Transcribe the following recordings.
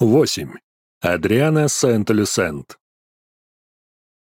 8. Адриана Сент-Люсент.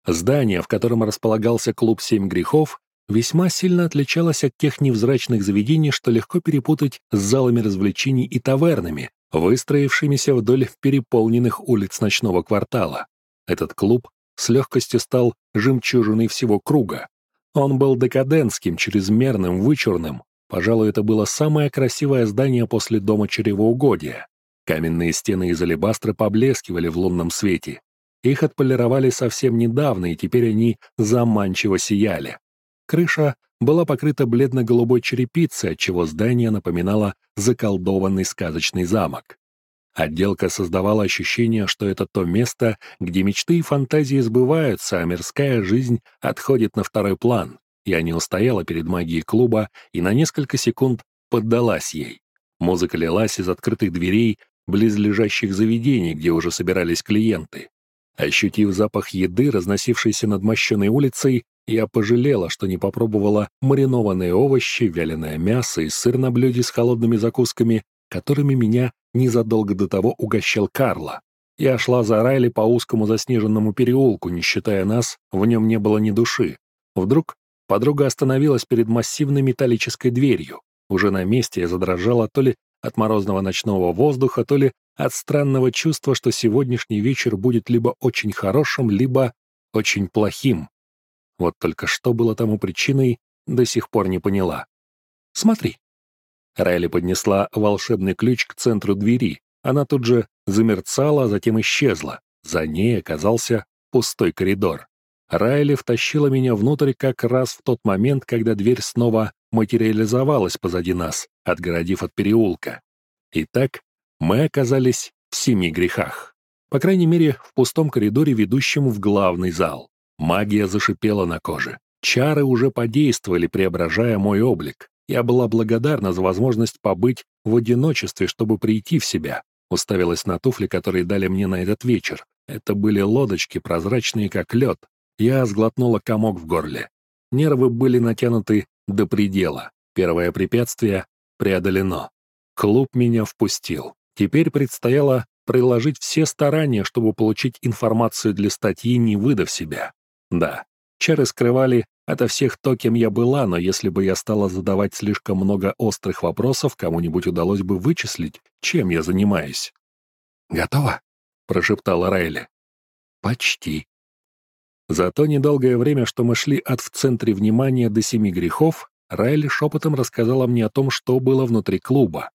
Здание, в котором располагался клуб «Семь грехов», весьма сильно отличалось от тех невзрачных заведений, что легко перепутать с залами развлечений и тавернами, выстроившимися вдоль переполненных улиц ночного квартала. Этот клуб с легкостью стал жемчужиной всего круга. Он был декадентским, чрезмерным, вычурным. Пожалуй, это было самое красивое здание после дома чревоугодия. Каменные стены из алебастра поблескивали в лунном свете. Их отполировали совсем недавно, и теперь они заманчиво сияли. Крыша была покрыта бледно-голубой черепицей, отчего здание напоминало заколдованный сказочный замок. Отделка создавала ощущение, что это то место, где мечты и фантазии сбываются, а мирская жизнь отходит на второй план. Я не устояла перед магией клуба и на несколько секунд поддалась ей. Музыка лилась из открытых дверей, близлежащих заведений, где уже собирались клиенты. Ощутив запах еды, разносившийся над мощенной улицей, я пожалела, что не попробовала маринованные овощи, вяленое мясо и сыр на блюде с холодными закусками, которыми меня незадолго до того угощал Карло. Я шла за Райли по узкому заснеженному переулку, не считая нас, в нем не было ни души. Вдруг подруга остановилась перед массивной металлической дверью. Уже на месте я задрожала то ли от морозного ночного воздуха, то ли от странного чувства, что сегодняшний вечер будет либо очень хорошим, либо очень плохим. Вот только что было тому причиной, до сих пор не поняла. «Смотри». Райли поднесла волшебный ключ к центру двери. Она тут же замерцала, а затем исчезла. За ней оказался пустой коридор. Райли втащила меня внутрь как раз в тот момент, когда дверь снова материализовалась позади нас, отгородив от переулка. Итак, мы оказались в семи грехах. По крайней мере, в пустом коридоре, ведущем в главный зал. Магия зашипела на коже. Чары уже подействовали, преображая мой облик. Я была благодарна за возможность побыть в одиночестве, чтобы прийти в себя. Уставилась на туфли, которые дали мне на этот вечер. Это были лодочки, прозрачные как лед. Я сглотнула комок в горле. Нервы были натянуты до предела. Первое препятствие преодолено. Клуб меня впустил. Теперь предстояло приложить все старания, чтобы получить информацию для статьи, не выдав себя. Да, чары скрывали ото всех то, кем я была, но если бы я стала задавать слишком много острых вопросов, кому-нибудь удалось бы вычислить, чем я занимаюсь. «Готово?» — прошептала Райли. «Почти», за то недолгое время, что мы шли от в центре внимания до семи грехов, Райли шепотом рассказала мне о том, что было внутри клуба.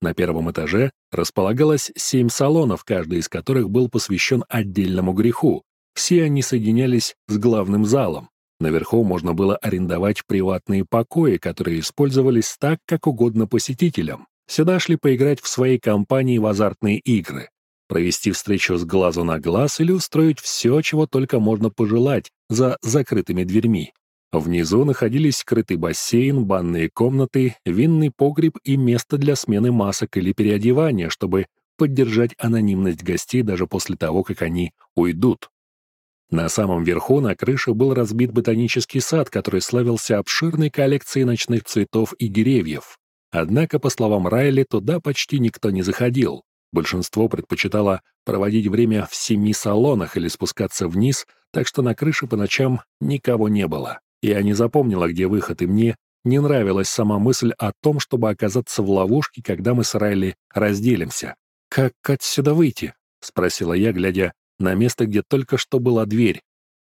На первом этаже располагалось семь салонов, каждый из которых был посвящен отдельному греху. Все они соединялись с главным залом. Наверху можно было арендовать приватные покои, которые использовались так, как угодно посетителям. Сюда шли поиграть в своей компании в азартные игры провести встречу с глазу на глаз или устроить все, чего только можно пожелать, за закрытыми дверьми. Внизу находились скрытый бассейн, банные комнаты, винный погреб и место для смены масок или переодевания, чтобы поддержать анонимность гостей даже после того, как они уйдут. На самом верху на крыше был разбит ботанический сад, который славился обширной коллекцией ночных цветов и деревьев. Однако, по словам Райли, туда почти никто не заходил. Большинство предпочитало проводить время в семи салонах или спускаться вниз, так что на крыше по ночам никого не было. Я не запомнила, где выход, и мне не нравилась сама мысль о том, чтобы оказаться в ловушке, когда мы с Райли разделимся. «Как отсюда выйти?» — спросила я, глядя на место, где только что была дверь.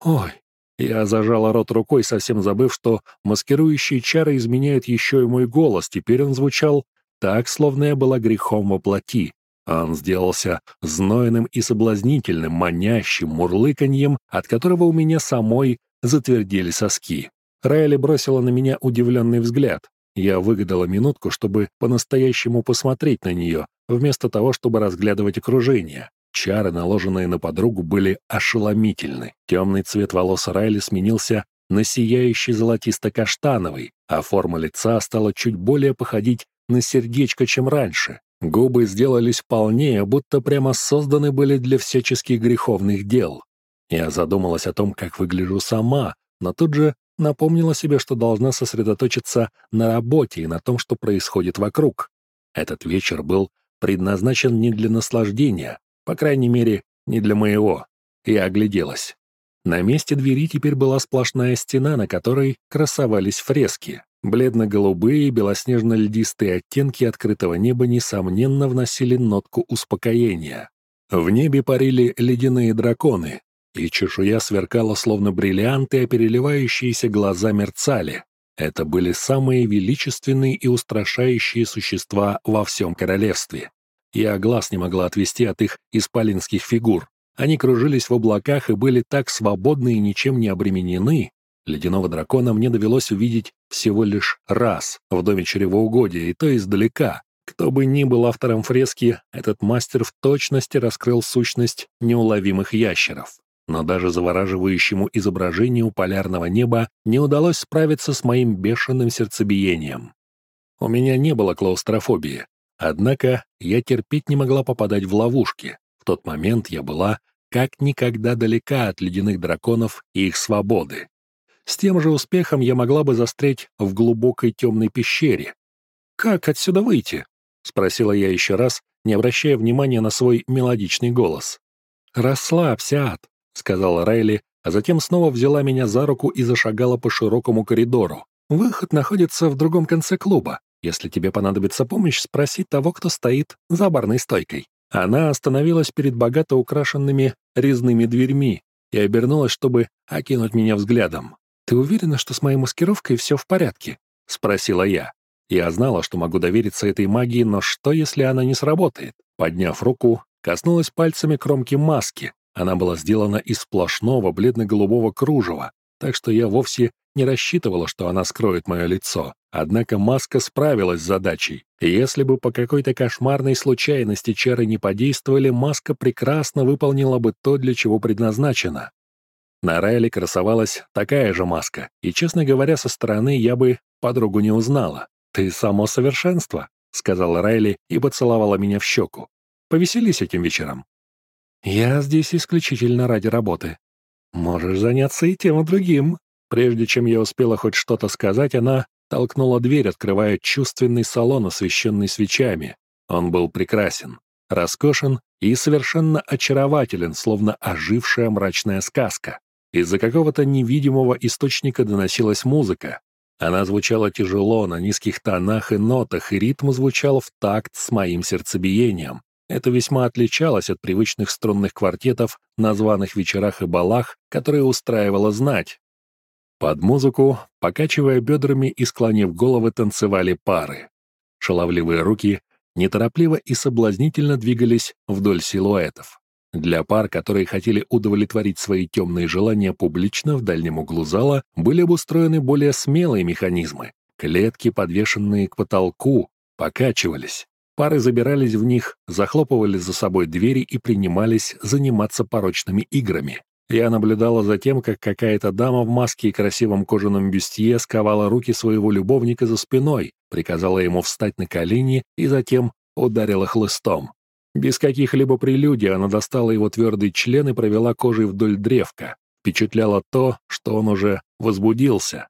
«Ой!» Я зажала рот рукой, совсем забыв, что маскирующие чары изменяют еще и мой голос. Теперь он звучал так, словно я была грехом во плоти. Он сделался знойным и соблазнительным, манящим мурлыканьем, от которого у меня самой затвердели соски. Райли бросила на меня удивленный взгляд. Я выгадала минутку, чтобы по-настоящему посмотреть на нее, вместо того, чтобы разглядывать окружение. Чары, наложенные на подругу, были ошеломительны. Темный цвет волос Райли сменился на сияющий золотисто-каштановый, а форма лица стала чуть более походить на сердечко, чем раньше. Губы сделались полнее, будто прямо созданы были для всяческих греховных дел. Я задумалась о том, как выгляжу сама, но тут же напомнила себе, что должна сосредоточиться на работе и на том, что происходит вокруг. Этот вечер был предназначен не для наслаждения, по крайней мере, не для моего. Я огляделась. На месте двери теперь была сплошная стена, на которой красовались фрески. Бледно-голубые и белоснежно-льдистые оттенки открытого неба, несомненно, вносили нотку успокоения. В небе парили ледяные драконы, и чешуя сверкала словно бриллианты, а переливающиеся глаза мерцали. Это были самые величественные и устрашающие существа во всем королевстве. Я глаз не могла отвести от их исполинских фигур. Они кружились в облаках и были так свободны и ничем не обременены. Ледяного дракона мне довелось увидеть всего лишь раз в доме чревоугодия, и то издалека. Кто бы ни был автором фрески, этот мастер в точности раскрыл сущность неуловимых ящеров. Но даже завораживающему изображению полярного неба не удалось справиться с моим бешеным сердцебиением. У меня не было клаустрофобии, однако я терпеть не могла попадать в ловушки. В тот момент я была как никогда далека от ледяных драконов и их свободы. С тем же успехом я могла бы застрять в глубокой темной пещере. «Как отсюда выйти?» — спросила я еще раз, не обращая внимания на свой мелодичный голос. «Расслабься, ад», — сказала Райли, а затем снова взяла меня за руку и зашагала по широкому коридору. «Выход находится в другом конце клуба. Если тебе понадобится помощь, спроси того, кто стоит за барной стойкой». Она остановилась перед богато украшенными резными дверьми и обернулась, чтобы окинуть меня взглядом. «Ты уверена, что с моей маскировкой все в порядке?» — спросила я. Я знала, что могу довериться этой магии, но что, если она не сработает? Подняв руку, коснулась пальцами кромки маски. Она была сделана из сплошного бледно-голубого кружева, так что я вовсе не рассчитывала, что она скроет мое лицо. Однако маска справилась с задачей. Если бы по какой-то кошмарной случайности чары не подействовали, маска прекрасно выполнила бы то, для чего предназначена. На Райле красовалась такая же маска, и, честно говоря, со стороны я бы подругу не узнала. «Ты само совершенство», — сказала Райли и поцеловала меня в щеку. «Повеселись этим вечером». «Я здесь исключительно ради работы. Можешь заняться и тем, и другим». Прежде чем я успела хоть что-то сказать, она толкнула дверь, открывая чувственный салон, освещенный свечами. Он был прекрасен, роскошен и совершенно очарователен, словно ожившая мрачная сказка. Из-за какого-то невидимого источника доносилась музыка. Она звучала тяжело, на низких тонах и нотах, и ритм звучал в такт с моим сердцебиением. Это весьма отличалось от привычных струнных квартетов на званых вечерах и балах, которые устраивала знать. Под музыку, покачивая бедрами и склонив головы, танцевали пары. Шаловливые руки неторопливо и соблазнительно двигались вдоль силуэтов. Для пар, которые хотели удовлетворить свои темные желания публично в дальнем углу зала, были обустроены более смелые механизмы. Клетки, подвешенные к потолку, покачивались. Пары забирались в них, захлопывали за собой двери и принимались заниматься порочными играми. Я наблюдала за тем, как какая-то дама в маске и красивом кожаном бюстье сковала руки своего любовника за спиной, приказала ему встать на колени и затем ударила хлыстом. Без каких-либо прелюдий она достала его твердый член и провела кожей вдоль древка. Впечатляло то, что он уже возбудился.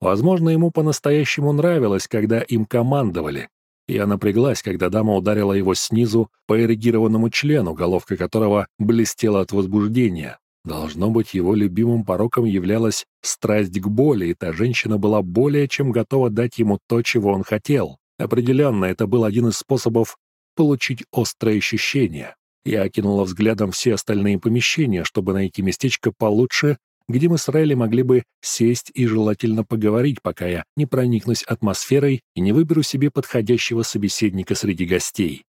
Возможно, ему по-настоящему нравилось, когда им командовали. Я напряглась, когда дама ударила его снизу по эрегированному члену, головка которого блестела от возбуждения. Должно быть, его любимым пороком являлась страсть к боли, и та женщина была более чем готова дать ему то, чего он хотел. Определенно, это был один из способов получить острое ощущение. Я окинула взглядом все остальные помещения, чтобы найти местечко получше, где мы с Райли могли бы сесть и желательно поговорить, пока я не проникнусь атмосферой и не выберу себе подходящего собеседника среди гостей.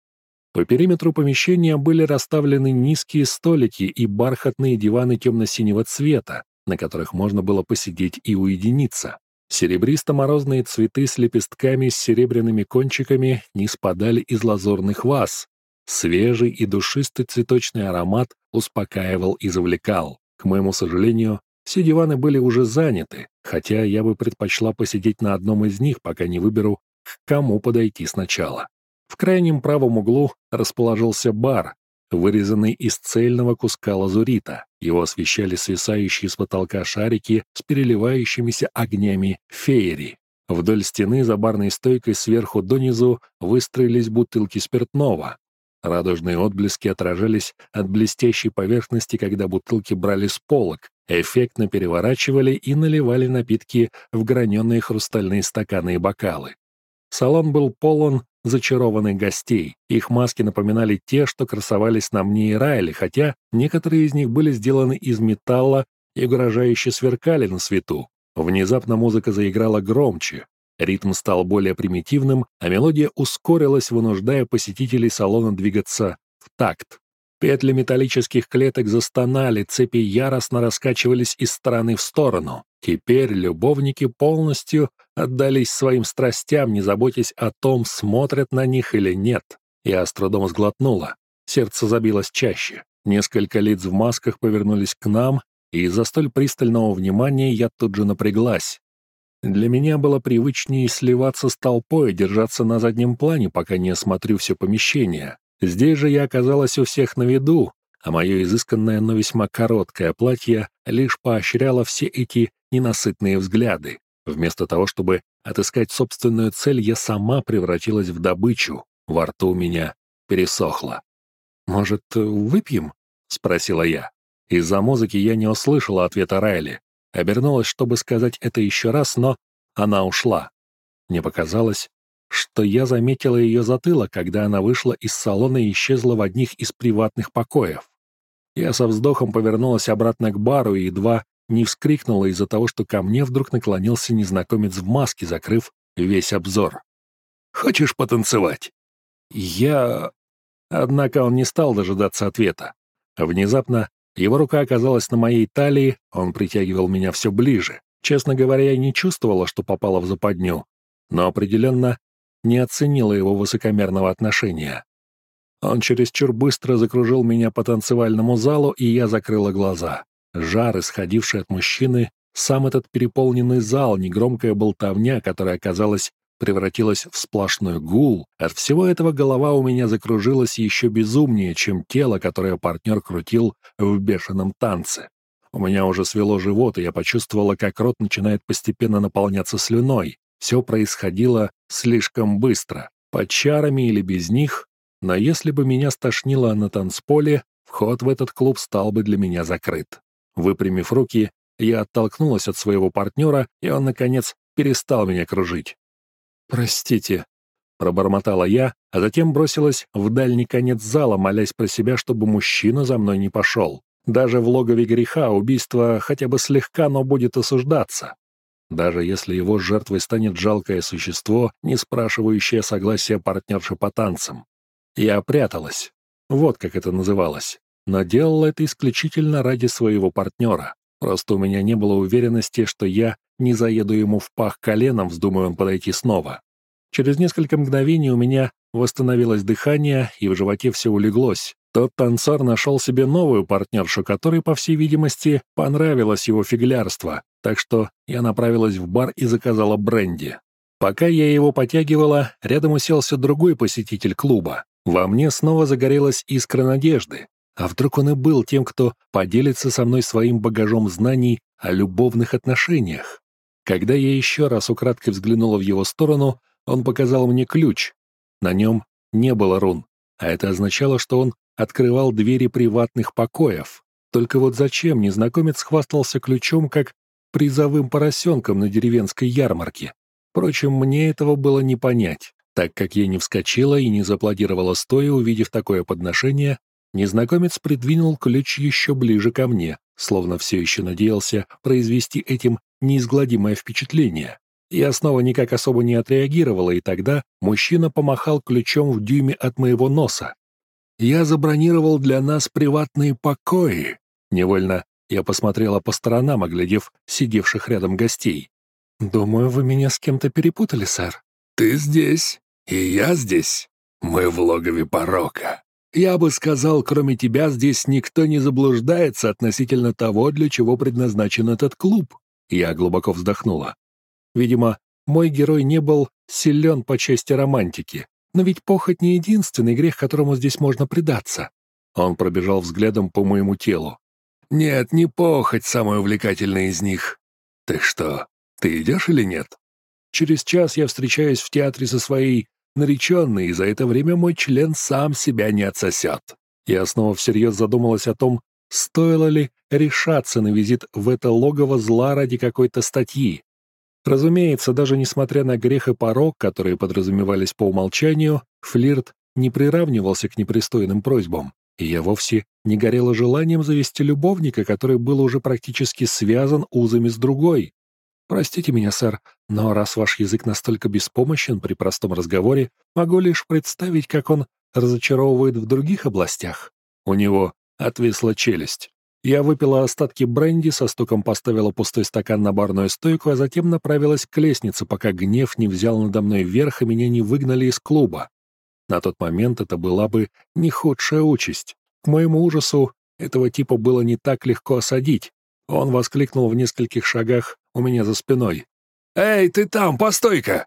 По периметру помещения были расставлены низкие столики и бархатные диваны темно-синего цвета, на которых можно было посидеть и уединиться. Серебристо-морозные цветы с лепестками с серебряными кончиками не спадали из лазурных ваз. Свежий и душистый цветочный аромат успокаивал и завлекал. К моему сожалению, все диваны были уже заняты, хотя я бы предпочла посидеть на одном из них, пока не выберу, к кому подойти сначала. В крайнем правом углу расположился бар, вырезанный из цельного куска лазурита. Его освещали свисающие с потолка шарики с переливающимися огнями феери. Вдоль стены за барной стойкой сверху донизу выстроились бутылки спиртного. Радужные отблески отражались от блестящей поверхности, когда бутылки брали с полок, эффектно переворачивали и наливали напитки в граненые хрустальные стаканы и бокалы. Салон был полон зачарованных гостей. Их маски напоминали те, что красовались на мне и Райле, хотя некоторые из них были сделаны из металла и угрожающе сверкали на свету. Внезапно музыка заиграла громче, ритм стал более примитивным, а мелодия ускорилась, вынуждая посетителей салона двигаться в такт. Петли металлических клеток застонали, цепи яростно раскачивались из стороны в сторону. Теперь любовники полностью отдались своим страстям, не заботясь о том, смотрят на них или нет. Я с трудом сглотнула. Сердце забилось чаще. Несколько лиц в масках повернулись к нам, и из-за столь пристального внимания я тут же напряглась. Для меня было привычнее сливаться с толпой и держаться на заднем плане, пока не осмотрю все помещение. Здесь же я оказалась у всех на виду, а мое изысканное, но весьма короткое платье лишь поощряло все эти ненасытные взгляды. Вместо того, чтобы отыскать собственную цель, я сама превратилась в добычу. Во рту у меня пересохло. «Может, выпьем?» — спросила я. Из-за музыки я не услышала ответа Райли. Обернулась, чтобы сказать это еще раз, но она ушла. Мне показалось, что я заметила ее затылок, когда она вышла из салона и исчезла в одних из приватных покоев. Я со вздохом повернулась обратно к бару и едва не вскрикнула из-за того, что ко мне вдруг наклонился незнакомец в маске, закрыв весь обзор. «Хочешь потанцевать?» Я... Однако он не стал дожидаться ответа. Внезапно его рука оказалась на моей талии, он притягивал меня все ближе. Честно говоря, я не чувствовала, что попала в западню, но определенно не оценила его высокомерного отношения. Он чересчур быстро закружил меня по танцевальному залу, и я закрыла глаза. Жар, исходивший от мужчины, сам этот переполненный зал, негромкая болтовня, которая, казалось, превратилась в сплошной гул, от всего этого голова у меня закружилась еще безумнее, чем тело, которое партнер крутил в бешеном танце. У меня уже свело живот, и я почувствовала, как рот начинает постепенно наполняться слюной. Все происходило слишком быстро, под чарами или без них, но если бы меня стошнило на танцполе, вход в этот клуб стал бы для меня закрыт. Выпрямив руки, я оттолкнулась от своего партнера, и он, наконец, перестал меня кружить. «Простите», — пробормотала я, а затем бросилась в дальний конец зала, молясь про себя, чтобы мужчина за мной не пошел. Даже в логове греха убийство хотя бы слегка, но будет осуждаться даже если его жертвой станет жалкое существо, не спрашивающее согласия партнерши по танцам. Я пряталась. Вот как это называлось. Но делала это исключительно ради своего партнера. Просто у меня не было уверенности, что я не заеду ему в пах коленом, вздумаю он подойти снова. Через несколько мгновений у меня восстановилось дыхание, и в животе все улеглось. Тот танцор нашел себе новую партнершу, которой, по всей видимости, понравилось его фиглярство, так что я направилась в бар и заказала бренди. Пока я его потягивала, рядом уселся другой посетитель клуба. Во мне снова загорелась искра надежды. А вдруг он и был тем, кто поделится со мной своим багажом знаний о любовных отношениях? Когда я еще раз украдкой взглянула в его сторону, он показал мне ключ. На нем не было рун, а это означало, что он открывал двери приватных покоев. Только вот зачем незнакомец хвастался ключом, как призовым поросенком на деревенской ярмарке. Впрочем, мне этого было не понять, так как я не вскочила и не зааплодировала стоя, увидев такое подношение, незнакомец придвинул ключ еще ближе ко мне, словно все еще надеялся произвести этим неизгладимое впечатление. Я снова никак особо не отреагировала, и тогда мужчина помахал ключом в дюйме от моего носа. «Я забронировал для нас приватные покои», — невольно я посмотрела по сторонам, оглядев сидевших рядом гостей. «Думаю, вы меня с кем-то перепутали, сэр». «Ты здесь, и я здесь. Мы в логове порока. Я бы сказал, кроме тебя здесь никто не заблуждается относительно того, для чего предназначен этот клуб». Я глубоко вздохнула. Видимо, мой герой не был силен по части романтики. Но ведь похоть не единственный грех, которому здесь можно предаться. Он пробежал взглядом по моему телу. Нет, не похоть самая увлекательная из них. Ты что, ты идешь или нет? Через час я встречаюсь в театре со своей нареченной, и за это время мой член сам себя не отсосет. Я снова всерьез задумалась о том, стоило ли решаться на визит в это логово зла ради какой-то статьи. Разумеется, даже несмотря на грех и порог, которые подразумевались по умолчанию, флирт не приравнивался к непристойным просьбам, и я вовсе не горела желанием завести любовника, который был уже практически связан узами с другой. Простите меня, сэр, но раз ваш язык настолько беспомощен при простом разговоре, могу лишь представить, как он разочаровывает в других областях. У него отвисла челюсть. Я выпила остатки бренди, со стуком поставила пустой стакан на барную стойку, а затем направилась к лестнице, пока гнев не взял надо мной верх и меня не выгнали из клуба. На тот момент это была бы не худшая участь. К моему ужасу, этого типа было не так легко осадить. Он воскликнул в нескольких шагах у меня за спиной. «Эй, ты там, постой-ка!»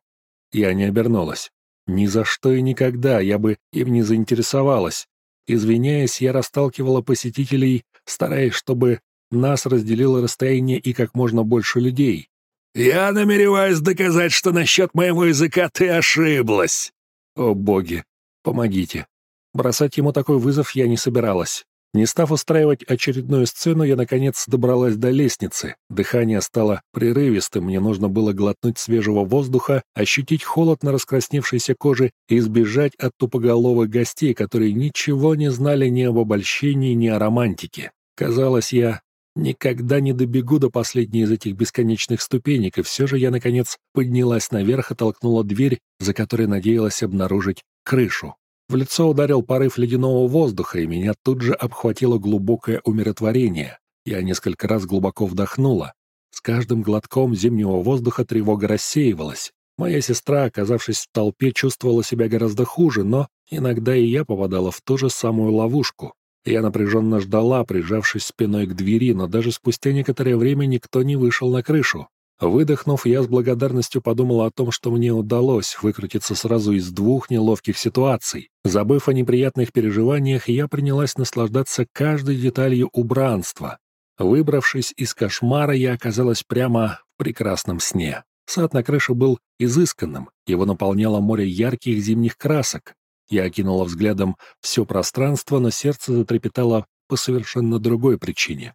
Я не обернулась. Ни за что и никогда я бы им не заинтересовалась. Извиняясь, я расталкивала посетителей, стараясь, чтобы нас разделило расстояние и как можно больше людей. «Я намереваюсь доказать, что насчет моего языка ты ошиблась!» «О, боги! Помогите!» Бросать ему такой вызов я не собиралась. Не став устраивать очередную сцену, я, наконец, добралась до лестницы. Дыхание стало прерывистым, мне нужно было глотнуть свежего воздуха, ощутить холод на раскрасневшейся коже и избежать от тупоголовых гостей, которые ничего не знали ни об обольщении, ни о романтике. Казалось, я никогда не добегу до последней из этих бесконечных ступенек, и все же я, наконец, поднялась наверх и толкнула дверь, за которой надеялась обнаружить крышу. В лицо ударил порыв ледяного воздуха, и меня тут же обхватило глубокое умиротворение. Я несколько раз глубоко вдохнула. С каждым глотком зимнего воздуха тревога рассеивалась. Моя сестра, оказавшись в толпе, чувствовала себя гораздо хуже, но иногда и я попадала в ту же самую ловушку. Я напряженно ждала, прижавшись спиной к двери, но даже спустя некоторое время никто не вышел на крышу. Выдохнув, я с благодарностью подумала о том, что мне удалось выкрутиться сразу из двух неловких ситуаций. Забыв о неприятных переживаниях, я принялась наслаждаться каждой деталью убранства. Выбравшись из кошмара, я оказалась прямо в прекрасном сне. Сад на крыше был изысканным, его наполняло море ярких зимних красок. Я окинула взглядом все пространство, но сердце затрепетало по совершенно другой причине.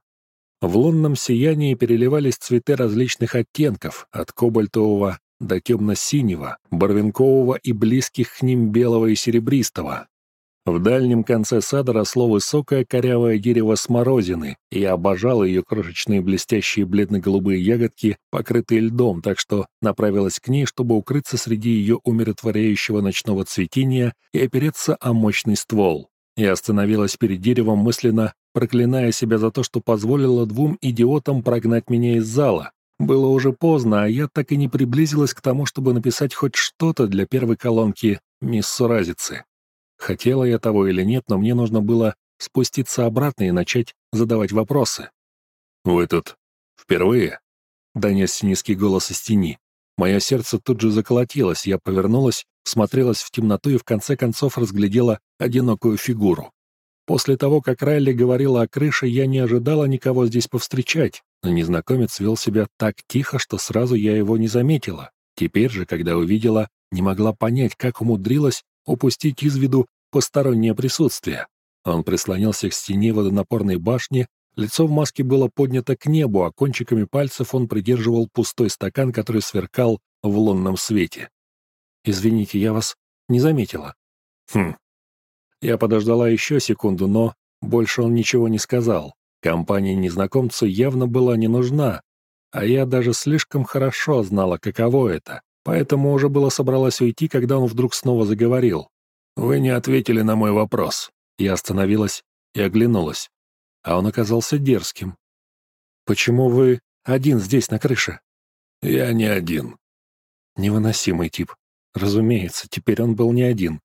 В лунном сиянии переливались цветы различных оттенков, от кобальтового до темно-синего, барвинкового и близких к ним белого и серебристого. В дальнем конце сада росло высокое корявое дерево смородины, и я обожал ее крошечные блестящие бледно-голубые ягодки, покрытые льдом, так что направилась к ней, чтобы укрыться среди ее умиротворяющего ночного цветения и опереться о мощный ствол. Я остановилась перед деревом мысленно, проклиная себя за то, что позволила двум идиотам прогнать меня из зала. Было уже поздно, а я так и не приблизилась к тому, чтобы написать хоть что-то для первой колонки «Мисс Суразицы». Хотела я того или нет, но мне нужно было спуститься обратно и начать задавать вопросы. «Вы тут впервые?» — донесся низкий голос из тени. Мое сердце тут же заколотилось, я повернулась, смотрелась в темноту и в конце концов разглядела одинокую фигуру. После того, как Райли говорила о крыше, я не ожидала никого здесь повстречать, но незнакомец вел себя так тихо, что сразу я его не заметила. Теперь же, когда увидела, не могла понять, как умудрилась упустить из виду постороннее присутствие. Он прислонился к стене водонапорной башни, лицо в маске было поднято к небу, а кончиками пальцев он придерживал пустой стакан, который сверкал в лунном свете. «Извините, я вас не заметила». «Хм, я подождала еще секунду, но больше он ничего не сказал. Компания незнакомцу явно была не нужна, а я даже слишком хорошо знала, каково это, поэтому уже было собралась уйти, когда он вдруг снова заговорил. «Вы не ответили на мой вопрос». Я остановилась и оглянулась, а он оказался дерзким. «Почему вы один здесь, на крыше?» «Я не один». Невыносимый тип. Разумеется, теперь он был не один.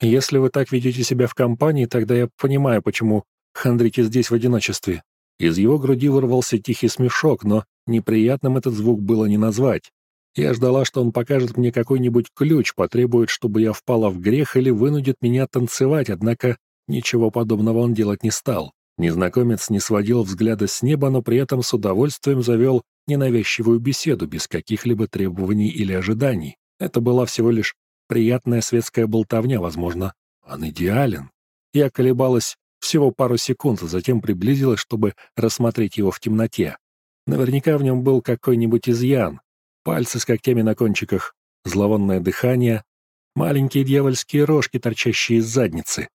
Если вы так ведете себя в компании, тогда я понимаю, почему Хандрики здесь в одиночестве». Из его груди вырвался тихий смешок, но неприятным этот звук было не назвать. Я ждала, что он покажет мне какой-нибудь ключ, потребует, чтобы я впала в грех или вынудит меня танцевать, однако ничего подобного он делать не стал. Незнакомец не сводил взгляда с неба, но при этом с удовольствием завел ненавязчивую беседу без каких-либо требований или ожиданий. Это была всего лишь приятная светская болтовня, возможно, он идеален. Я колебалась всего пару секунд, а затем приблизилась, чтобы рассмотреть его в темноте. Наверняка в нем был какой-нибудь изъян. Пальцы с когтями на кончиках, зловонное дыхание, маленькие дьявольские рожки, торчащие из задницы.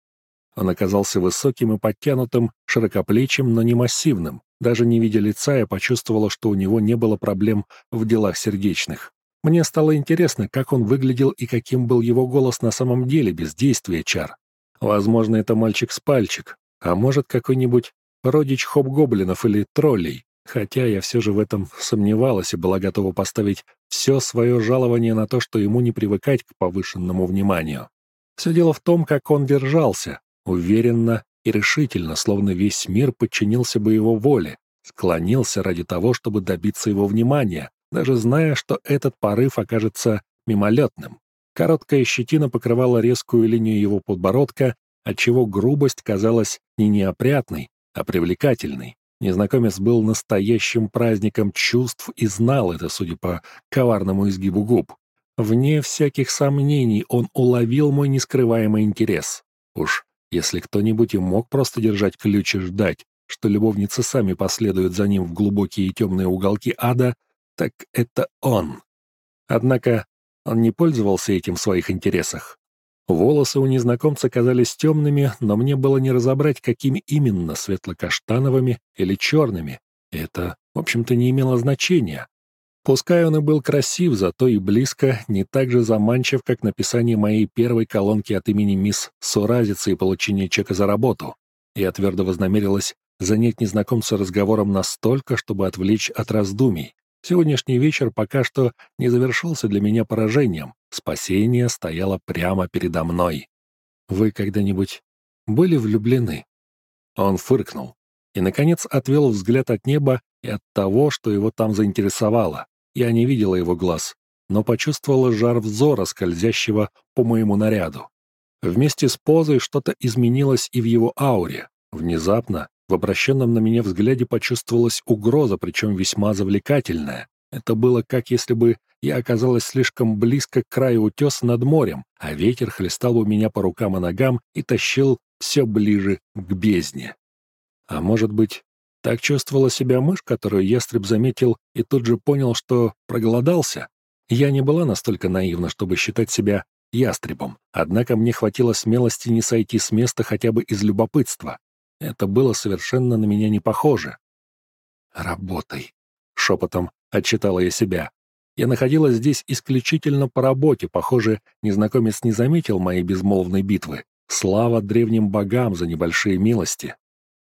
Он оказался высоким и подтянутым, широкоплечим, но не массивным. Даже не видя лица, я почувствовала, что у него не было проблем в делах сердечных. Мне стало интересно, как он выглядел и каким был его голос на самом деле без действия чар. Возможно, это мальчик с пальчик, а может, какой-нибудь родич хоп-гоблинов или троллей. Хотя я все же в этом сомневалась и была готова поставить все свое жалование на то, что ему не привыкать к повышенному вниманию. Все дело в том, как он держался, уверенно и решительно, словно весь мир подчинился бы его воле, склонился ради того, чтобы добиться его внимания, даже зная, что этот порыв окажется мимолетным. Короткая щетина покрывала резкую линию его подбородка, отчего грубость казалась не неопрятной, а привлекательной. Незнакомец был настоящим праздником чувств и знал это, судя по коварному изгибу губ. Вне всяких сомнений он уловил мой нескрываемый интерес. Уж если кто-нибудь и мог просто держать ключ и ждать, что любовницы сами последуют за ним в глубокие и темные уголки ада, так это он. Однако он не пользовался этим в своих интересах. Волосы у незнакомца казались темными, но мне было не разобрать, какими именно, светло-каштановыми или черными. Это, в общем-то, не имело значения. Пускай он и был красив, зато и близко, не так же заманчив, как написание моей первой колонки от имени мисс Суразицы и получение чека за работу. Я твердо вознамерилась занять незнакомца разговором настолько, чтобы отвлечь от раздумий. Сегодняшний вечер пока что не завершился для меня поражением. Спасение стояло прямо передо мной. «Вы когда-нибудь были влюблены?» Он фыркнул и, наконец, отвел взгляд от неба и от того, что его там заинтересовало. Я не видела его глаз, но почувствовала жар взора, скользящего по моему наряду. Вместе с позой что-то изменилось и в его ауре. Внезапно в обращенном на меня взгляде почувствовалась угроза, причем весьма завлекательная. Это было как если бы я оказалась слишком близко к краю утеса над морем, а ветер хлестал у меня по рукам и ногам и тащил все ближе к бездне. А может быть, так чувствовала себя мышь, которую ястреб заметил и тут же понял, что проголодался? Я не была настолько наивна, чтобы считать себя ястребом, однако мне хватило смелости не сойти с места хотя бы из любопытства. Это было совершенно на меня не похоже. «Работай», — шепотом отчитала я себя. Я находилась здесь исключительно по работе. Похоже, незнакомец не заметил моей безмолвной битвы. Слава древним богам за небольшие милости.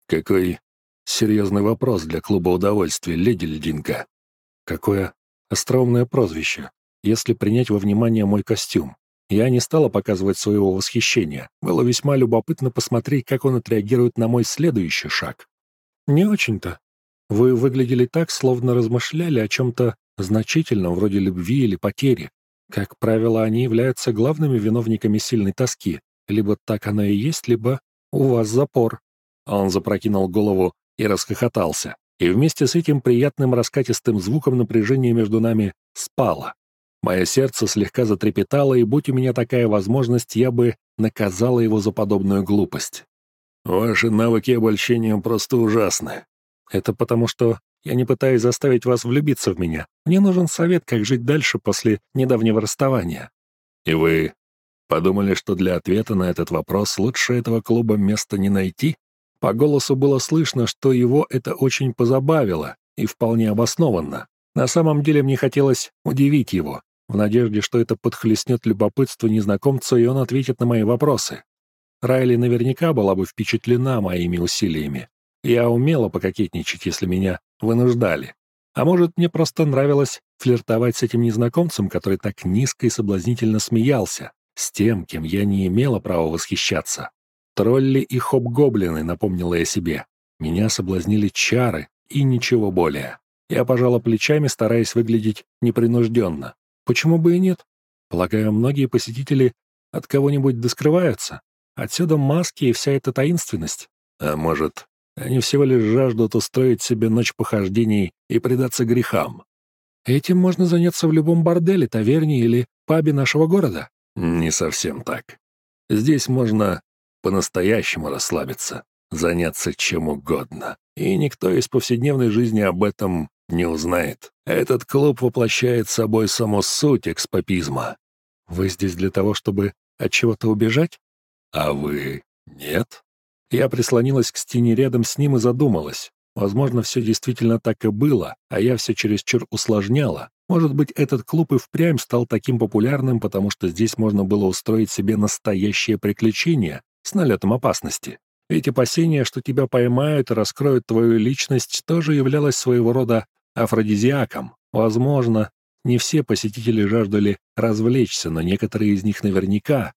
Какой серьезный вопрос для клуба удовольствия, леди Лединка. Какое остроумное прозвище, если принять во внимание мой костюм. Я не стала показывать своего восхищения. Было весьма любопытно посмотреть, как он отреагирует на мой следующий шаг. «Не очень-то. Вы выглядели так, словно размышляли о чем-то значительном, вроде любви или потери. Как правило, они являются главными виновниками сильной тоски. Либо так оно и есть, либо у вас запор». Он запрокинул голову и расхохотался. И вместе с этим приятным раскатистым звуком напряжение между нами спало. Мое сердце слегка затрепетало, и будь у меня такая возможность, я бы наказала его за подобную глупость. «Ваши навыки обольщения просто ужасны». «Это потому, что я не пытаюсь заставить вас влюбиться в меня. Мне нужен совет, как жить дальше после недавнего расставания». «И вы подумали, что для ответа на этот вопрос лучше этого клуба места не найти?» По голосу было слышно, что его это очень позабавило и вполне обоснованно. На самом деле мне хотелось удивить его, в надежде, что это подхлестнет любопытство незнакомца, и он ответит на мои вопросы. Райли наверняка была бы впечатлена моими усилиями. Я умела пококетничать, если меня вынуждали. А может, мне просто нравилось флиртовать с этим незнакомцем, который так низко и соблазнительно смеялся, с тем, кем я не имела права восхищаться. Тролли и хоп-гоблины, напомнила я себе. Меня соблазнили чары и ничего более. Я пожала плечами, стараясь выглядеть непринужденно. Почему бы и нет? Полагаю, многие посетители от кого-нибудь доскрываются. Отсюда маски и вся эта таинственность. А может, они всего лишь жаждут устроить себе ночь похождений и предаться грехам. Этим можно заняться в любом борделе, таверне или пабе нашего города. Не совсем так. Здесь можно по-настоящему расслабиться, заняться чем угодно. И никто из повседневной жизни об этом не узнает. Этот клуб воплощает собой саму суть экспопизма. Вы здесь для того, чтобы от чего-то убежать? А вы нет? Я прислонилась к стене рядом с ним и задумалась. Возможно, все действительно так и было, а я все чересчур усложняла. Может быть, этот клуб и впрямь стал таким популярным, потому что здесь можно было устроить себе настоящее приключение с налетом опасности. Ведь опасение, что тебя поймают и раскроют твою личность, тоже являлось своего рода афродизиаком. Возможно, не все посетители жаждали развлечься, но некоторые из них наверняка.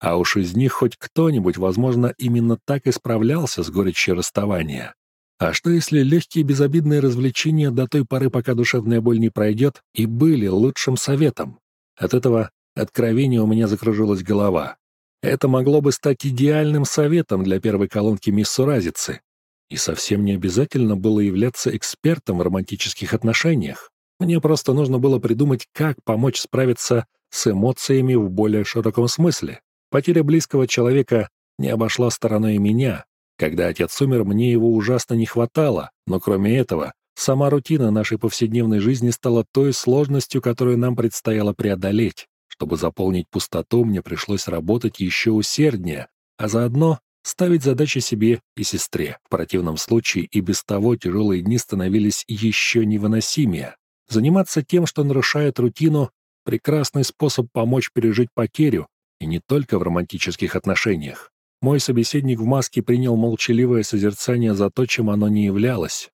А уж из них хоть кто-нибудь, возможно, именно так и справлялся с горечью расставания. А что если легкие безобидные развлечения до той поры, пока душевная боль не пройдет, и были лучшим советом? От этого откровения у меня закружилась голова. Это могло бы стать идеальным советом для первой колонки «Мисс Суразицы». И совсем не обязательно было являться экспертом в романтических отношениях. Мне просто нужно было придумать, как помочь справиться с эмоциями в более широком смысле. Потеря близкого человека не обошла стороной меня. Когда отец умер, мне его ужасно не хватало, но кроме этого, сама рутина нашей повседневной жизни стала той сложностью, которую нам предстояло преодолеть. Чтобы заполнить пустоту, мне пришлось работать еще усерднее, а заодно ставить задачи себе и сестре. В противном случае и без того тяжелые дни становились еще невыносимее. Заниматься тем, что нарушает рутину — прекрасный способ помочь пережить потерю, и не только в романтических отношениях. Мой собеседник в маске принял молчаливое созерцание за то, чем оно не являлось.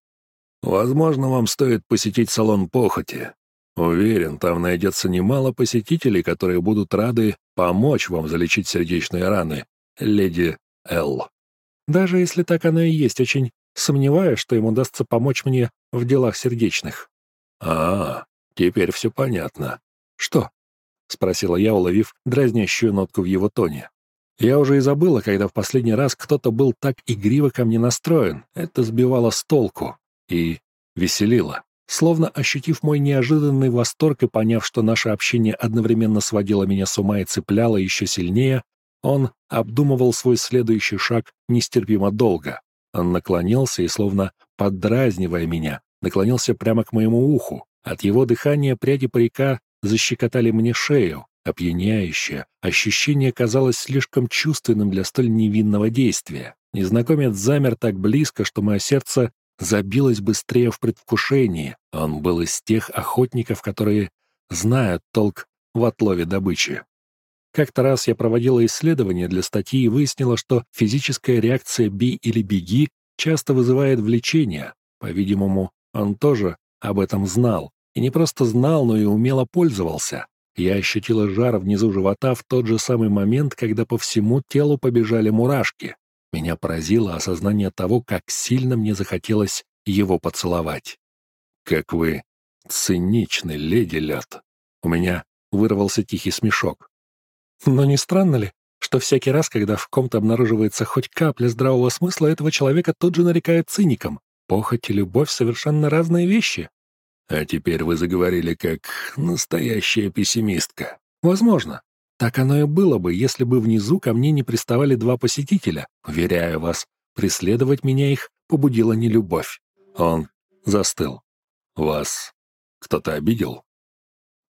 «Возможно, вам стоит посетить салон похоти. Уверен, там найдется немало посетителей, которые будут рады помочь вам залечить сердечные раны, леди Л. Даже если так оно и есть, очень сомневаюсь, что им удастся помочь мне в делах сердечных. А, теперь все понятно. Что? — спросила я, уловив дразнящую нотку в его тоне. Я уже и забыла, когда в последний раз кто-то был так игриво ко мне настроен. Это сбивало с толку и веселило. Словно ощутив мой неожиданный восторг и поняв, что наше общение одновременно сводило меня с ума и цепляло еще сильнее, он обдумывал свой следующий шаг нестерпимо долго. Он наклонился и, словно поддразнивая меня, наклонился прямо к моему уху. От его дыхания пряди парика защекотали мне шею, опьяняющее. Ощущение казалось слишком чувственным для столь невинного действия. Незнакомец замер так близко, что мое сердце забилось быстрее в предвкушении. Он был из тех охотников, которые знают толк в отлове добычи. Как-то раз я проводила исследование для статьи и выяснила, что физическая реакция «би» или «беги» часто вызывает влечение. По-видимому, он тоже об этом знал. И не просто знал, но и умело пользовался. Я ощутила жар внизу живота в тот же самый момент, когда по всему телу побежали мурашки. Меня поразило осознание того, как сильно мне захотелось его поцеловать. «Как вы циничны, леди Лед!» У меня вырвался тихий смешок. Но не странно ли, что всякий раз, когда в ком-то обнаруживается хоть капля здравого смысла, этого человека тут же нарекают циником? Похоть и любовь — совершенно разные вещи. А теперь вы заговорили как настоящая пессимистка. Возможно. Так оно и было бы, если бы внизу ко мне не приставали два посетителя. Уверяю вас, преследовать меня их побудила не любовь. Он застыл. Вас кто-то обидел?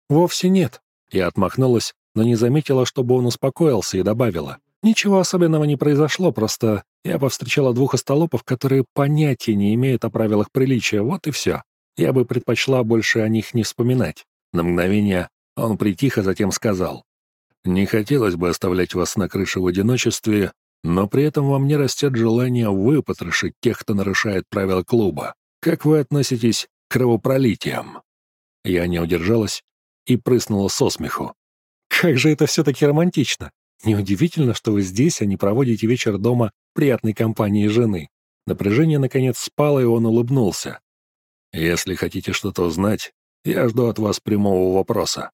Вовсе нет. Я отмахнулась, но не заметила, чтобы он успокоился и добавила. Ничего особенного не произошло, просто я повстречала двух остолопов, которые понятия не имеют о правилах приличия, вот и все. Я бы предпочла больше о них не вспоминать. На мгновение он притих, а затем сказал. «Не хотелось бы оставлять вас на крыше в одиночестве, но при этом во мне растет желание выпотрошить тех, кто нарушает правила клуба. Как вы относитесь к кровопролитиям?» Я не удержалась и прыснула со смеху. Как же это все-таки романтично. Неудивительно, что вы здесь, а не проводите вечер дома приятной компании жены. Напряжение, наконец, спало, и он улыбнулся. «Если хотите что-то узнать, я жду от вас прямого вопроса».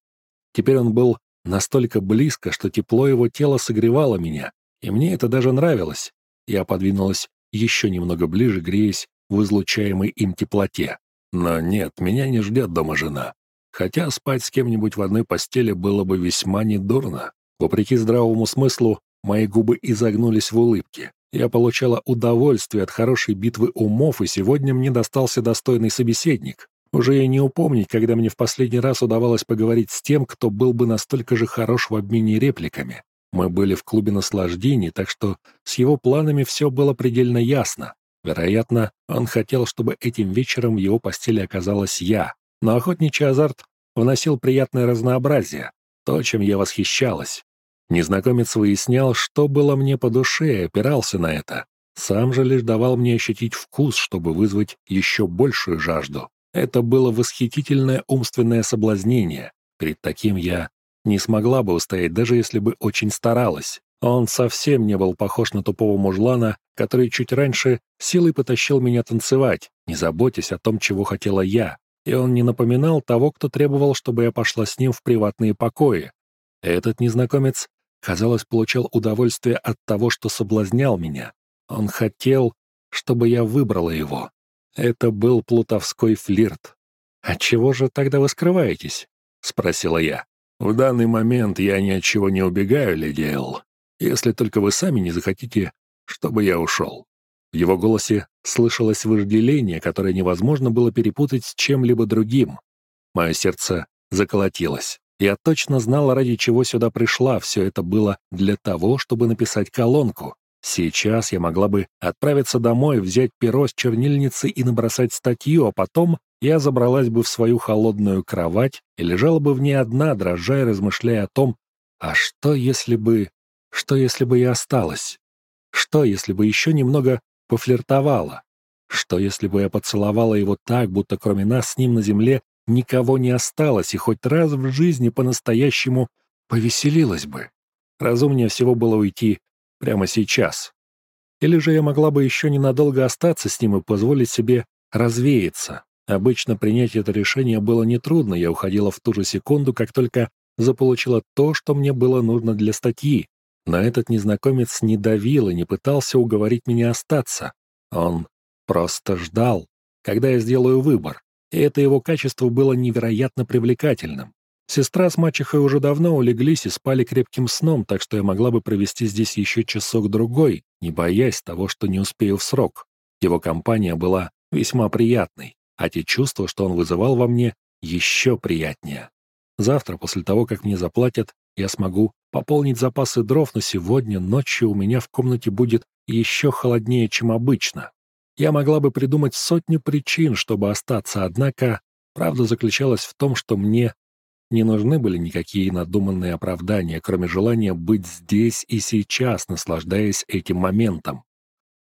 Теперь он был настолько близко, что тепло его тела согревало меня, и мне это даже нравилось. Я подвинулась еще немного ближе, греясь в излучаемой им теплоте. Но нет, меня не ждет дома жена. Хотя спать с кем-нибудь в одной постели было бы весьма недурно. Вопреки здравому смыслу, мои губы изогнулись в улыбке. Я получала удовольствие от хорошей битвы умов, и сегодня мне достался достойный собеседник. Уже и не упомнить, когда мне в последний раз удавалось поговорить с тем, кто был бы настолько же хорош в обмене репликами. Мы были в клубе наслаждений, так что с его планами все было предельно ясно. Вероятно, он хотел, чтобы этим вечером в его постели оказалась я. Но охотничий азарт вносил приятное разнообразие, то, чем я восхищалась. Незнакомец выяснял, что было мне по душе, и опирался на это. Сам же лишь давал мне ощутить вкус, чтобы вызвать еще большую жажду. Это было восхитительное умственное соблазнение. Перед таким я не смогла бы устоять, даже если бы очень старалась. Он совсем не был похож на тупого мужлана, который чуть раньше силой потащил меня танцевать, не заботясь о том, чего хотела я. И он не напоминал того, кто требовал, чтобы я пошла с ним в приватные покои. Этот незнакомец, казалось, получал удовольствие от того, что соблазнял меня. Он хотел, чтобы я выбрала его. Это был плутовской флирт. «Отчего же тогда вы скрываетесь?» — спросила я. «В данный момент я ни от чего не убегаю, леди Эл, если только вы сами не захотите, чтобы я ушел». В его голосе слышалось вожделение, которое невозможно было перепутать с чем-либо другим. Мое сердце заколотилось. Я точно знала, ради чего сюда пришла. Все это было для того, чтобы написать колонку. Сейчас я могла бы отправиться домой, взять перо с чернильницы и набросать статью, а потом я забралась бы в свою холодную кровать и лежала бы в ней одна, дрожа и размышляя о том, а что если бы... что если бы я осталась? Что если бы еще немного пофлиртовала? Что если бы я поцеловала его так, будто кроме нас с ним на земле никого не осталось, и хоть раз в жизни по-настоящему повеселилась бы? Разумнее всего было уйти Прямо сейчас. Или же я могла бы еще ненадолго остаться с ним и позволить себе развеяться. Обычно принять это решение было нетрудно, я уходила в ту же секунду, как только заполучила то, что мне было нужно для статьи. Но этот незнакомец не давил и не пытался уговорить меня остаться. Он просто ждал, когда я сделаю выбор, и это его качество было невероятно привлекательным. Сестра с мачехой уже давно улеглись и спали крепким сном, так что я могла бы провести здесь еще часок-другой, не боясь того, что не успею в срок. Его компания была весьма приятной, а те чувства, что он вызывал во мне, еще приятнее. Завтра, после того, как мне заплатят, я смогу пополнить запасы дров, но сегодня ночью у меня в комнате будет еще холоднее, чем обычно. Я могла бы придумать сотню причин, чтобы остаться, однако правда заключалась в том, что мне не нужны были никакие надуманные оправдания, кроме желания быть здесь и сейчас, наслаждаясь этим моментом.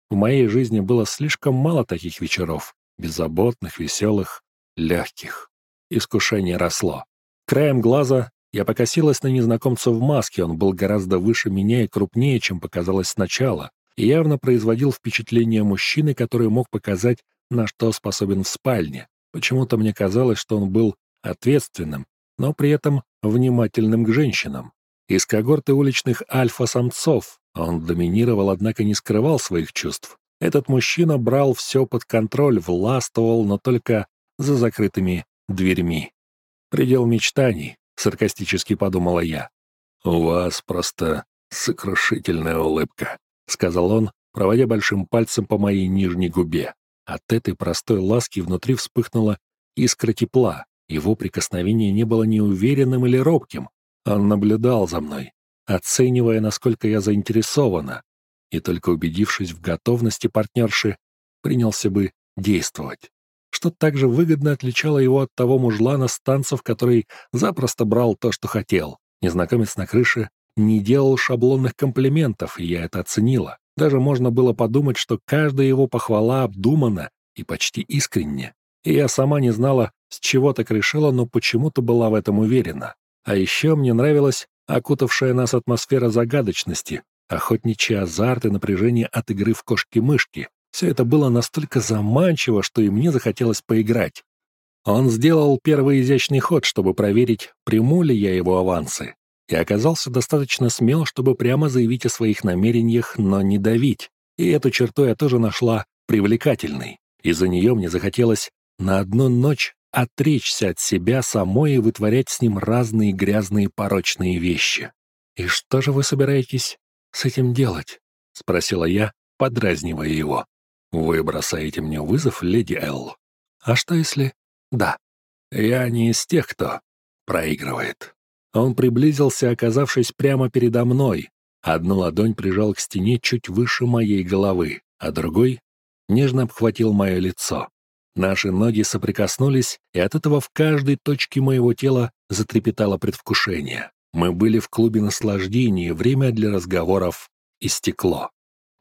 В моей жизни было слишком мало таких вечеров, беззаботных, веселых, легких. Искушение росло. Краем глаза я покосилась на незнакомца в маске, он был гораздо выше меня и крупнее, чем показалось сначала, и явно производил впечатление мужчины, который мог показать, на что способен в спальне. Почему-то мне казалось, что он был ответственным, но при этом внимательным к женщинам. Из когорты уличных альфа-самцов он доминировал, однако не скрывал своих чувств. Этот мужчина брал все под контроль, властвовал, но только за закрытыми дверьми. «Предел мечтаний», — саркастически подумала я. «У вас просто сокрушительная улыбка», — сказал он, проводя большим пальцем по моей нижней губе. От этой простой ласки внутри вспыхнула искра тепла, его прикосновение не было неуверенным или робким. Он наблюдал за мной, оценивая, насколько я заинтересована, и только убедившись в готовности партнерши, принялся бы действовать. Что также выгодно отличало его от того мужлана с танцев, который запросто брал то, что хотел. Незнакомец на крыше не делал шаблонных комплиментов, и я это оценила. Даже можно было подумать, что каждая его похвала обдумана и почти искренне. И я сама не знала, с чего так решила, но почему-то была в этом уверена. А еще мне нравилась окутавшая нас атмосфера загадочности, охотничий азарт и напряжение от игры в кошки-мышки. Все это было настолько заманчиво, что и мне захотелось поиграть. Он сделал первый изящный ход, чтобы проверить, приму ли я его авансы, и оказался достаточно смел, чтобы прямо заявить о своих намерениях, но не давить. И эту черту я тоже нашла привлекательной. Из-за нее мне захотелось на одну ночь отречься от себя самой и вытворять с ним разные грязные порочные вещи. «И что же вы собираетесь с этим делать?» — спросила я, подразнивая его. «Вы бросаете мне вызов, леди Элл?» «А что если...» «Да, я не из тех, кто проигрывает». Он приблизился, оказавшись прямо передо мной. Одну ладонь прижал к стене чуть выше моей головы, а другой нежно обхватил мое лицо. Наши ноги соприкоснулись, и от этого в каждой точке моего тела затрепетало предвкушение. Мы были в клубе наслаждений, время для разговоров истекло.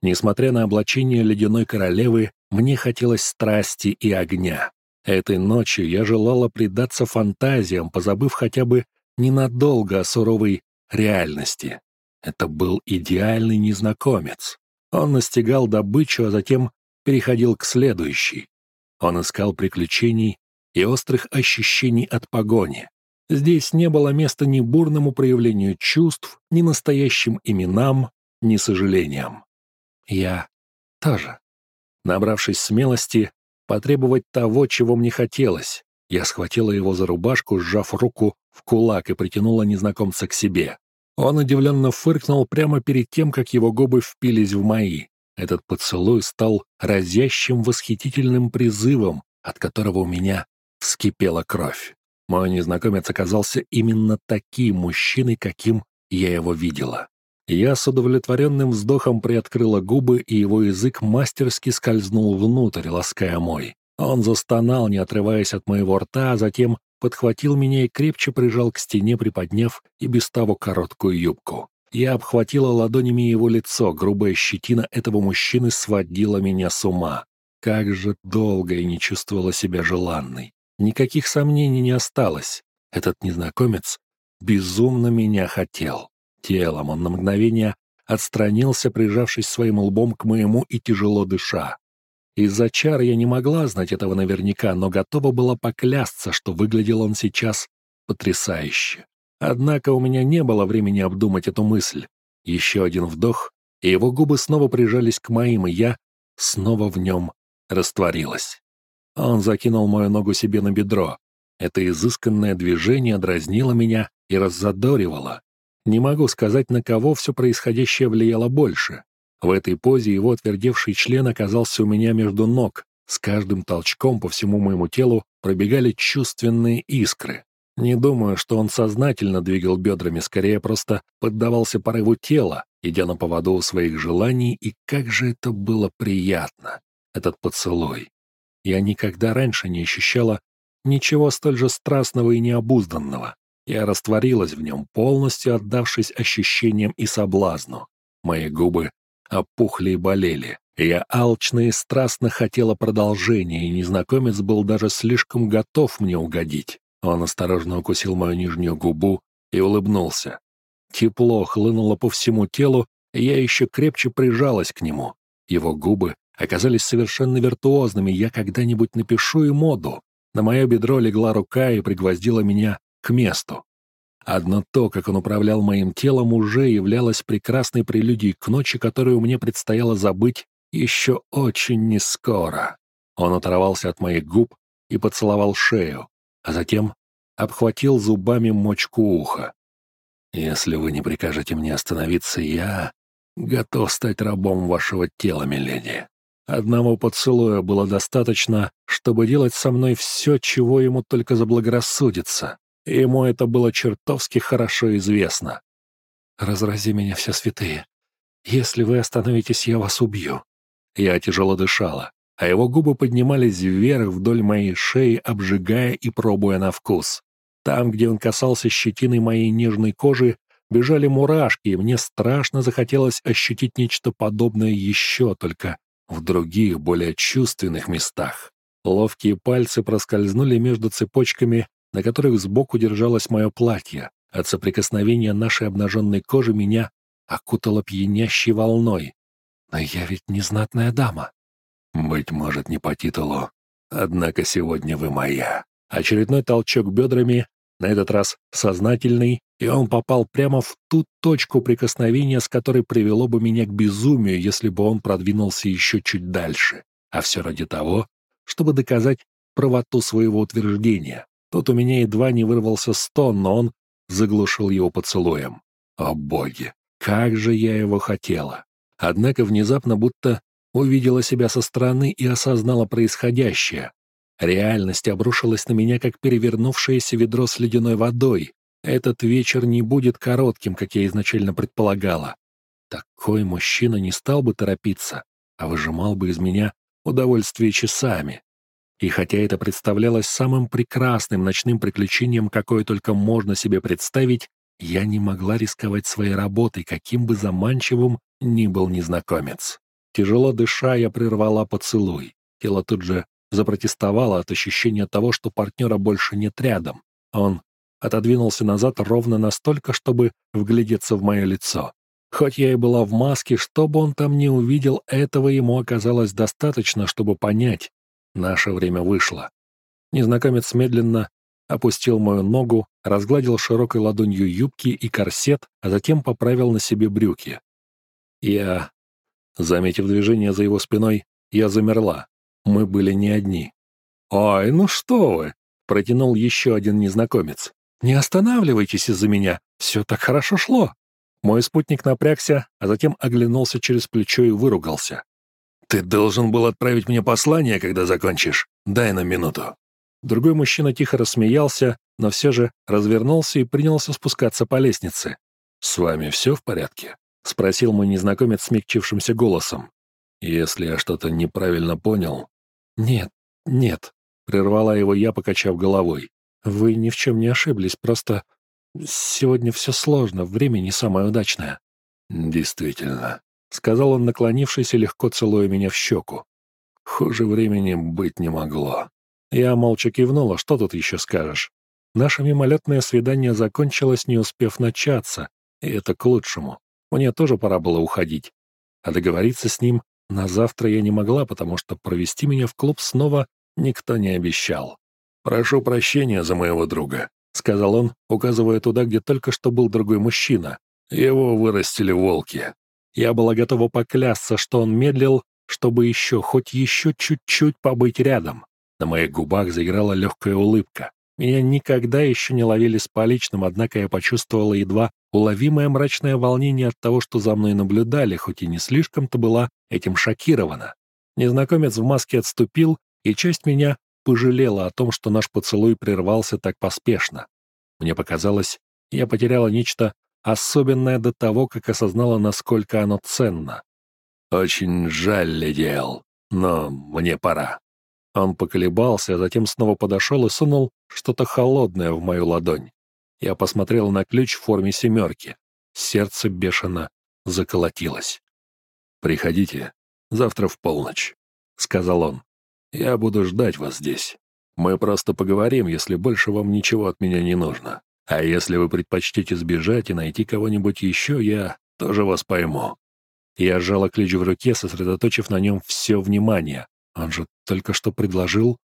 Несмотря на облачение ледяной королевы, мне хотелось страсти и огня. Этой ночью я желала предаться фантазиям, позабыв хотя бы ненадолго о суровой реальности. Это был идеальный незнакомец. Он настигал добычу, а затем переходил к следующей. Он искал приключений и острых ощущений от погони. Здесь не было места ни бурному проявлению чувств, ни настоящим именам, ни сожалениям. Я тоже. Набравшись смелости, потребовать того, чего мне хотелось, я схватила его за рубашку, сжав руку в кулак и притянула незнакомца к себе. Он удивленно фыркнул прямо перед тем, как его губы впились в мои. Этот поцелуй стал разящим восхитительным призывом, от которого у меня вскипела кровь. Мой незнакомец оказался именно таким мужчиной, каким я его видела. Я с удовлетворенным вздохом приоткрыла губы, и его язык мастерски скользнул внутрь, лаская мой. Он застонал, не отрываясь от моего рта, а затем подхватил меня и крепче прижал к стене, приподняв и без того короткую юбку. Я обхватила ладонями его лицо, грубая щетина этого мужчины сводила меня с ума. Как же долго я не чувствовала себя желанной. Никаких сомнений не осталось. Этот незнакомец безумно меня хотел. Телом он на мгновение отстранился, прижавшись своим лбом к моему и тяжело дыша. Из-за чар я не могла знать этого наверняка, но готова была поклясться, что выглядел он сейчас потрясающе. Однако у меня не было времени обдумать эту мысль. Еще один вдох, и его губы снова прижались к моим, и я снова в нем растворилась. Он закинул мою ногу себе на бедро. Это изысканное движение дразнило меня и раззадоривало. Не могу сказать, на кого все происходящее влияло больше. В этой позе его отвердевший член оказался у меня между ног. С каждым толчком по всему моему телу пробегали чувственные искры. Не думаю, что он сознательно двигал бедрами, скорее просто поддавался порыву тела, идя на поводу у своих желаний, и как же это было приятно, этот поцелуй. Я никогда раньше не ощущала ничего столь же страстного и необузданного. Я растворилась в нем, полностью отдавшись ощущениям и соблазну. Мои губы опухли и болели. Я алчно и страстно хотела продолжения, и незнакомец был даже слишком готов мне угодить. Он осторожно укусил мою нижнюю губу и улыбнулся. Тепло хлынуло по всему телу, и я еще крепче прижалась к нему. Его губы оказались совершенно виртуозными, я когда-нибудь напишу и моду. На мое бедро легла рука и пригвоздила меня к месту. Одно то, как он управлял моим телом, уже являлось прекрасной прелюдией к ночи, которую мне предстояло забыть еще очень нескоро. Он оторвался от моих губ и поцеловал шею, а затем обхватил зубами мочку уха. «Если вы не прикажете мне остановиться, я готов стать рабом вашего тела, миледи. Одного поцелуя было достаточно, чтобы делать со мной все, чего ему только заблагорассудится. Ему это было чертовски хорошо известно. «Разрази меня все святые. Если вы остановитесь, я вас убью». Я тяжело дышала, а его губы поднимались вверх вдоль моей шеи, обжигая и пробуя на вкус. Там, где он касался щетиной моей нежной кожи, бежали мурашки, и мне страшно захотелось ощутить нечто подобное еще, только в других, более чувственных местах. Ловкие пальцы проскользнули между цепочками на которых сбоку держалось мое платье. От соприкосновения нашей обнаженной кожи меня окутало пьянящей волной. Но я ведь не знатная дама. Быть может, не по титулу. Однако сегодня вы моя. Очередной толчок бедрами, на этот раз сознательный, и он попал прямо в ту точку прикосновения, с которой привело бы меня к безумию, если бы он продвинулся еще чуть дальше. А все ради того, чтобы доказать правоту своего утверждения. Тут у меня едва не вырвался стон, но он заглушил его поцелуем. О боги, как же я его хотела! Однако внезапно будто увидела себя со стороны и осознала происходящее. Реальность обрушилась на меня, как перевернувшееся ведро с ледяной водой. Этот вечер не будет коротким, как я изначально предполагала. Такой мужчина не стал бы торопиться, а выжимал бы из меня удовольствие часами. И хотя это представлялось самым прекрасным ночным приключением, какое только можно себе представить, я не могла рисковать своей работой, каким бы заманчивым ни был незнакомец. Тяжело дыша, я прервала поцелуй. Тело тут же запротестовало от ощущения того, что партнера больше нет рядом. Он отодвинулся назад ровно настолько, чтобы вглядеться в мое лицо. Хоть я и была в маске, чтобы он там не увидел, этого ему оказалось достаточно, чтобы понять, наше время вышло. Незнакомец медленно опустил мою ногу, разгладил широкой ладонью юбки и корсет, а затем поправил на себе брюки. Я, заметив движение за его спиной, я замерла. Мы были не одни. «Ой, ну что вы!» — протянул еще один незнакомец. «Не останавливайтесь из-за меня, все так хорошо шло». Мой спутник напрягся, а затем оглянулся через плечо и выругался. «Ты должен был отправить мне послание, когда закончишь. Дай на минуту». Другой мужчина тихо рассмеялся, но все же развернулся и принялся спускаться по лестнице. «С вами все в порядке?» — спросил мой незнакомец смягчившимся голосом. «Если я что-то неправильно понял...» «Нет, нет», — прервала его я, покачав головой. «Вы ни в чем не ошиблись, просто сегодня все сложно, время не самое удачное». «Действительно», — сказал он, наклонившись и легко целуя меня в щеку. «Хуже времени быть не могло». Я молча кивнула, что тут еще скажешь. Наше мимолетное свидание закончилось, не успев начаться, и это к лучшему. Мне тоже пора было уходить. А договориться с ним на завтра я не могла, потому что провести меня в клуб снова никто не обещал. «Прошу прощения за моего друга», — сказал он, указывая туда, где только что был другой мужчина. Его вырастили волки. Я была готова поклясться, что он медлил, чтобы еще, хоть еще чуть-чуть побыть рядом. На моих губах заиграла легкая улыбка. Меня никогда еще не ловили с поличным, однако я почувствовала едва уловимое мрачное волнение от того, что за мной наблюдали, хоть и не слишком-то была этим шокирована. Незнакомец в маске отступил, и часть меня пожалела о том, что наш поцелуй прервался так поспешно. Мне показалось, я потеряла нечто особенное до того, как осознала, насколько оно ценно. «Очень жаль, леди но мне пора». Он поколебался, а затем снова подошел и сунул что-то холодное в мою ладонь. Я посмотрел на ключ в форме семерки. Сердце бешено заколотилось. «Приходите завтра в полночь», — сказал он. «Я буду ждать вас здесь. Мы просто поговорим, если больше вам ничего от меня не нужно. А если вы предпочтете сбежать и найти кого-нибудь еще, я тоже вас пойму». Я сжала ключ в руке, сосредоточив на нем все внимание, он же только что предложил.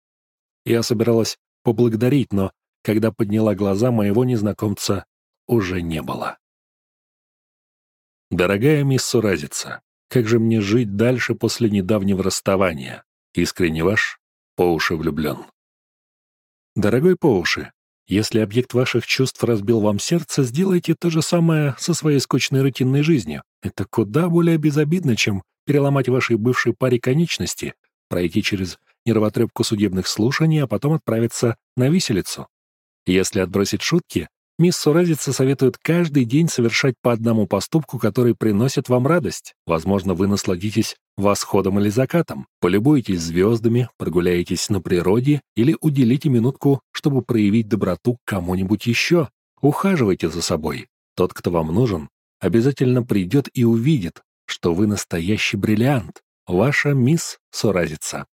Я собиралась поблагодарить, но когда подняла глаза, моего незнакомца уже не было. Дорогая мисс Суразица, как же мне жить дальше после недавнего расставания? Искренне ваш, по уши влюблен. Дорогой по уши, если объект ваших чувств разбил вам сердце, сделайте то же самое со своей скучной рутинной жизнью. Это куда более безобидно, чем переломать вашей бывшей паре конечности пройти через нервотрепку судебных слушаний, а потом отправиться на виселицу. Если отбросить шутки, мисс Суразица советует каждый день совершать по одному поступку, который приносит вам радость. Возможно, вы насладитесь восходом или закатом, полюбуетесь звездами, прогуляетесь на природе или уделите минутку, чтобы проявить доброту кому-нибудь еще. Ухаживайте за собой. Тот, кто вам нужен, обязательно придет и увидит, что вы настоящий бриллиант, Ваша мисс Суразица.